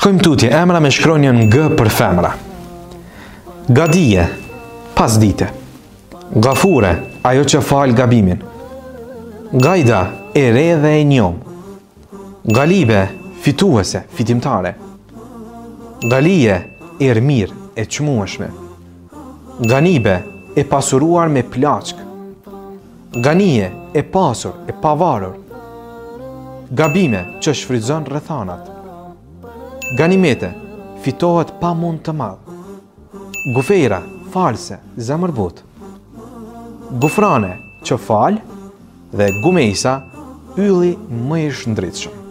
Shkojmë tutje, emra me shkronjën G për femra. Gadije, pas dite. Gafure, ajo që falë gabimin. Gajda, e re dhe e njomë. Galibe, fituese, fitimtare. Galije, e mirë, e çmueshme. Ganibe, e pasuruar me plaçkë. Ganie, e pasur, e pavarur. Ganime, që shfrytëzon rrethanat. Ganimete, fitohet pa mund të madh. Gufejra, falëse, zemërbutë. Gufrane, që fal, dhe gumejsa, ylli më i shndritshëm.